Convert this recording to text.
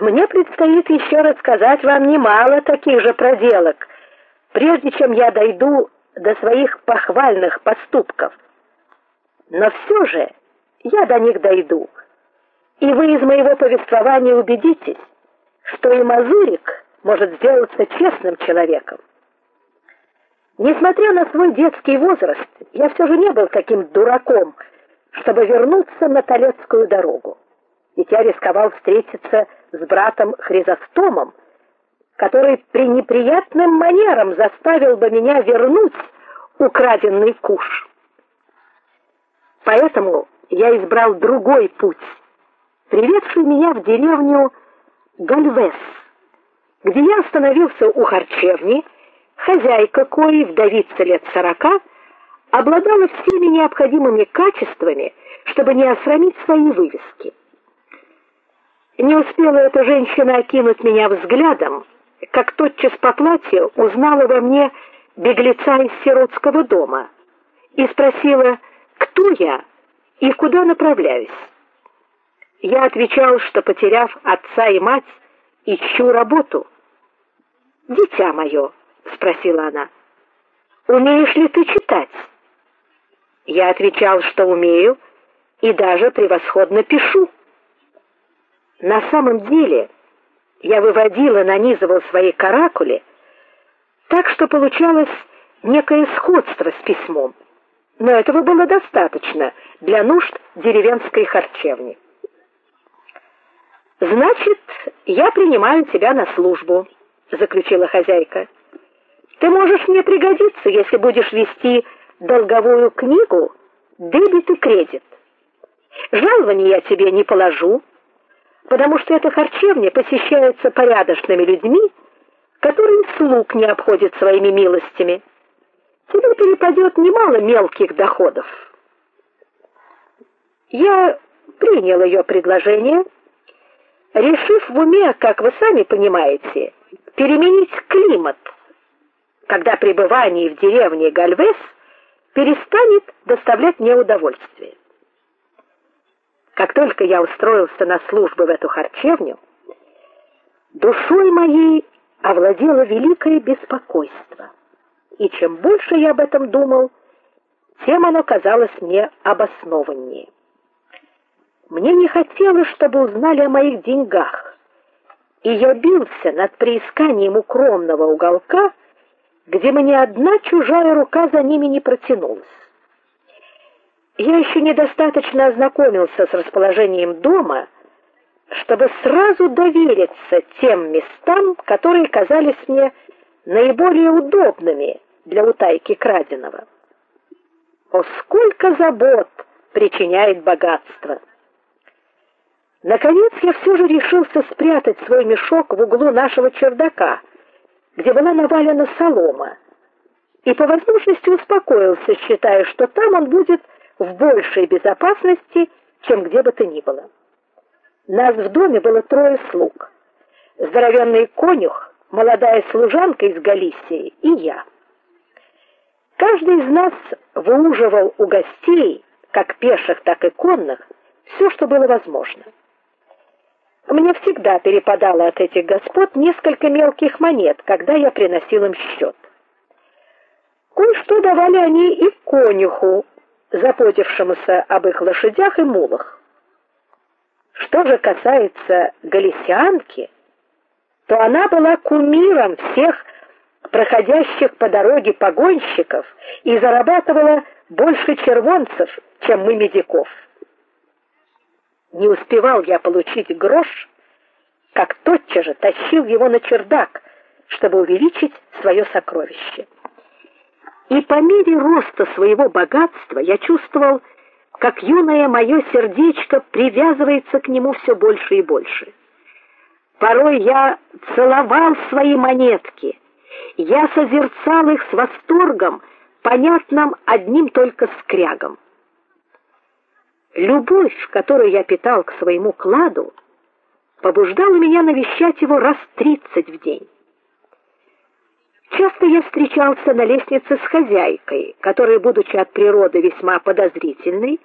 Мне предстоит еще рассказать вам немало таких же проделок, прежде чем я дойду до своих похвальных поступков. Но все же я до них дойду. И вы из моего повествования убедитесь, что и Мазурик может сделаться честным человеком. Несмотря на свой детский возраст, я все же не был таким дураком, чтобы вернуться на Толецкую дорогу. Ведь я рисковал встретиться с братом Хризостомом, который при неприятным манерам заставил бы меня вернуть украденный куш. Поэтому я избрал другой путь, приведший меня в деревню Гальвес, где я остановился у харчевни, хозяйка коей, вдовица лет сорока, обладала всеми необходимыми качествами, чтобы не осрамить свои вывески. Не успела эта женщина окинуть меня взглядом, как тотчас по платью узнала во мне беглеца из сиротского дома и спросила, кто я и куда направляюсь. Я отвечал, что потеряв отца и мать, ищу работу. "Дитя мое», — спросила она. "Умеешь ли ты читать?" Я отвечал, что умею и даже превосходно пишу. На самом деле, я выводила, нанизывал свои каракули, так что получалось некое сходство с письмом. Но этого было достаточно для нужд деревенской харчевни. Значит, я принимаю тебя на службу, заключила хозяйка. Ты можешь мне пригодиться, если будешь вести долговую книгу дебет и кредит. Жалование я тебе не положу, потому что эта харчевня посещается порядочными людьми, которые слуг не обходят своими милостями. Тебе перепадет немало мелких доходов. Я принял ее предложение, решив в уме, как вы сами понимаете, переменить климат, когда пребывание в деревне Гальвес перестанет доставлять мне удовольствие. Как только я устроился на службу в эту харчевню, душой моей овладело великое беспокойство. И чем больше я об этом думал, тем оно казалось мне обоснованнее. Мне не хотелось, чтобы узнали о моих деньгах. И я бился над приисканием укромного уголка, где мне одна чужая рука за ними не протянулась. Я еще недостаточно ознакомился с расположением дома, чтобы сразу довериться тем местам, которые казались мне наиболее удобными для утайки краденого. О сколько забот причиняет богатство. Наконец я все же решился спрятать свой мешок в углу нашего чердака, где была навалена солома. И по возможности успокоился, считая, что там он будет в большей безопасности, чем где бы то ни было. Нас в доме было трое слуг. Здоровенный конюх, молодая служанка из Галисии и я. Каждый из нас выуживал у гостей, как пеших, так и конных, все, что было возможно. Мне всегда перепадало от этих господ несколько мелких монет, когда я приносил им счет. Кое-что давали они и конюху, заботившемуся об их лошадях и мулах. Что же касается галисианки, то она была кумиром всех проходящих по дороге погонщиков и зарабатывала больше червонцев, чем мы медиков. Не успевал я получить грош, как тотчас же тащил его на чердак, чтобы увеличить свое сокровище. И по мере роста своего богатства я чувствовал, как юное мое сердечко привязывается к нему все больше и больше. Порой я целовал свои монетки. Я созерцал их с восторгом, понятным одним только скрягом. Любовь, которую я питал к своему кладу, побуждала меня навещать его раз тридцать в день. Часто я встречался на лестнице с хозяйкой, которая, будучи от природы весьма подозрительной,